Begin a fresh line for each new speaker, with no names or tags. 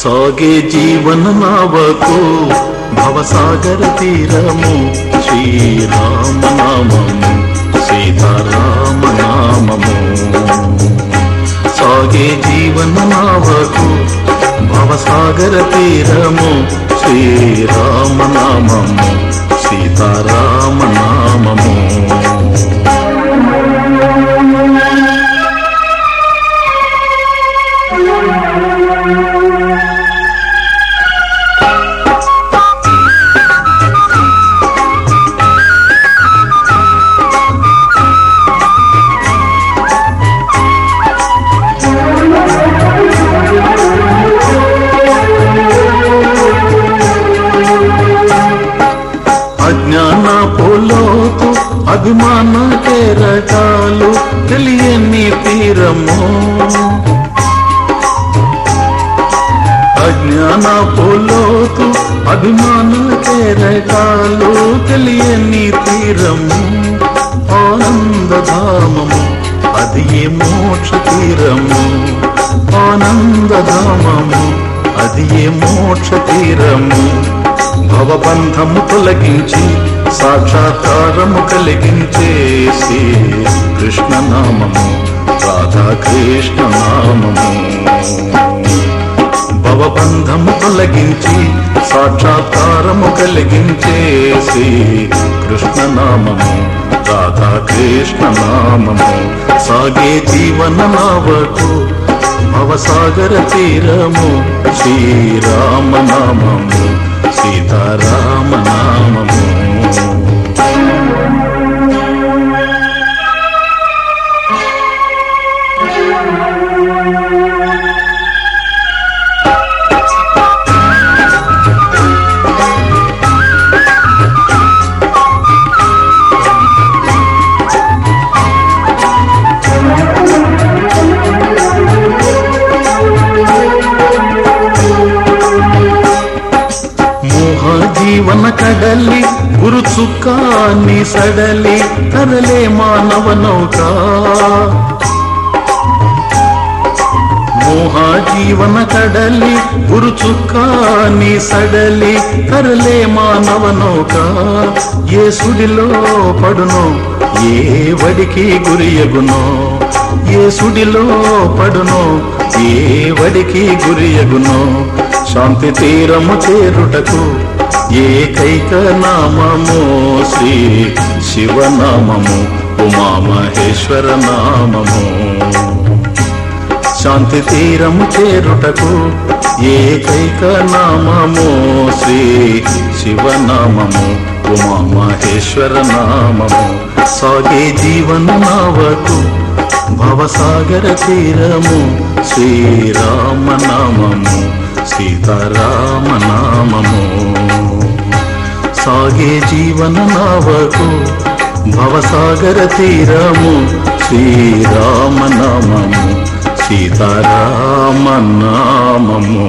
సాగే జీవన నావకు భవసాగర తీరము శ్రీరామ నామము సీతారామ నామము సాగే జీవన నావకు భవసాగర తీరము శ్రీరామ నామము అభిమాన కేరటాలు తెలియని తీరము. అజ్ఞాన పోలోతు అభిమాన కేరటాలు తెలియని తీరము. ఆనందధామము అది ఏ మోక్ష తీరము. ఆనందధామము అది ఏ మోక్ష తీరము. భవబంధము తొలగించి సాక్షాత్కారము కలిగించేసి కృష్ణనామము నామము నామము భవబంధము తొలగించి సాక్షాత్కారము కలిగించేసి కృష్ణనామము నామము నామము సాగే జీవన నావకు భవసాగర తీరము శ్రీరామనామము. నామము ಜೀವನ ಕಡಲಿ ಗುರು ಸುಖಾನಿ ಸಡಲಿ ತರಲೆ ಮಾನವ ನೌಕ ಮೋಹ ಜೀವನ ಕಡಲಿ ಗುರು ಸುಖಾನಿ సడలి తరలే మానవ నౌక ఏ సుడిలో పడునో ఏ వడికి గురియగునో ఏ సుడిలో పడునో ఏ వడికి గురియగునో శాంతి తీరము చేరుటకు ఏకైక నామము శ్రీ శివనామము ఉమామహేశ్వర నామము. శాంతి తీరము చేరుటకు ఏకైక నామము శ్రీ శివనామము ఉమామహేశ్వర నామము. సాగే జీవన నావకు భవసాగర తీరము శ్రీరామనామము. నామము సీతారామ నామము సాగే జీవన నావకు భవసాగర తీరము. శ్రీరామ నామము సీతారామ నామము